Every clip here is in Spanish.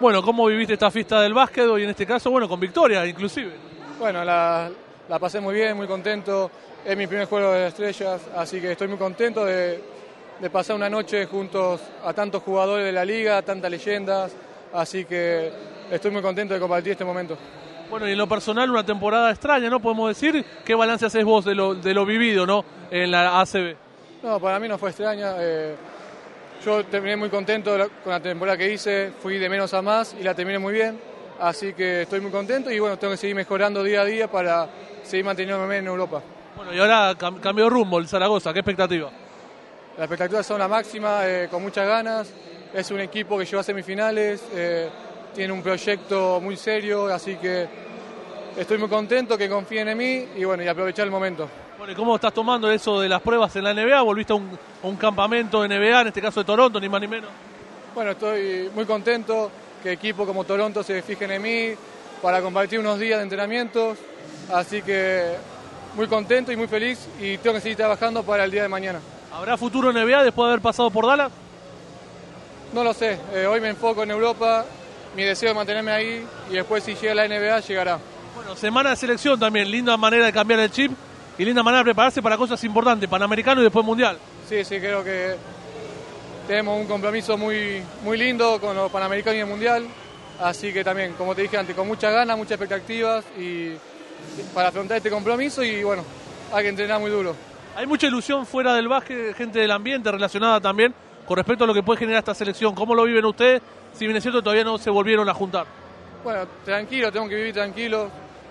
Bueno, ¿cómo viviste esta fiesta del básquet y en este caso, bueno, con victoria inclusive? Bueno, la, la pasé muy bien, muy contento. Es mi primer juego de estrellas, así que estoy muy contento de, de pasar una noche juntos a tantos jugadores de la liga, a tantas leyendas, así que estoy muy contento de compartir este momento. Bueno, y en lo personal una temporada extraña, ¿no? Podemos decir, ¿qué balance haces vos de lo, de lo vivido, ¿no? En la ACB. No, para mí no fue extraña. eh, yo terminé muy contento con la temporada que hice, fui de menos a más y la terminé muy bien, así que estoy muy contento y bueno, tengo que seguir mejorando día a día para seguir manteniéndome en Europa. Bueno, y ahora cam- cambió de rumbo el Zaragoza, ¿qué expectativa? Las expectativas son la máxima, eh, con muchas ganas. Es un equipo que lleva a semifinales, eh, tiene un proyecto muy serio, así que estoy muy contento que confíen en mí y bueno, y aprovechar el momento. Bueno, ¿y cómo estás tomando eso de las pruebas en la NBA? ¿Volviste a un, a un campamento de NBA, en este caso de Toronto, ni más ni menos? Bueno, estoy muy contento que equipos como Toronto se fijen en mí para compartir unos días de entrenamientos, así que muy contento y muy feliz y tengo que seguir trabajando para el día de mañana. ¿Habrá futuro en NBA después de haber pasado por Dallas? No lo sé, eh, hoy me enfoco en Europa, mi deseo es mantenerme ahí y después si llega la NBA llegará. Bueno, semana de selección también, linda manera de cambiar el chip y linda manera de prepararse para cosas importantes, Panamericano y después Mundial. Sí, sí, creo que tenemos un compromiso muy, muy lindo con los Panamericanos y el Mundial, así que también, como te dije antes, con muchas ganas, muchas expectativas y para afrontar este compromiso y bueno, hay que entrenar muy duro. Hay mucha ilusión fuera del básquet, gente del ambiente relacionada también con respecto a lo que puede generar esta selección. ¿Cómo lo viven ustedes? Si bien es cierto, todavía no se volvieron a juntar. Bueno, tranquilo, tenemos que vivir tranquilos,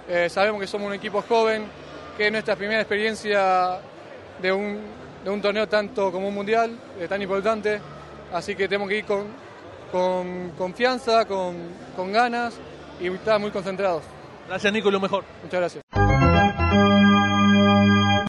eh, sabemos que somos un equipo joven, que es nuestra primera experiencia de un, de un torneo tanto como un mundial, eh, tan importante, así que tenemos que ir con, con confianza, con, con ganas y estar muy concentrados. Gracias, Nico, y lo mejor. Muchas gracias.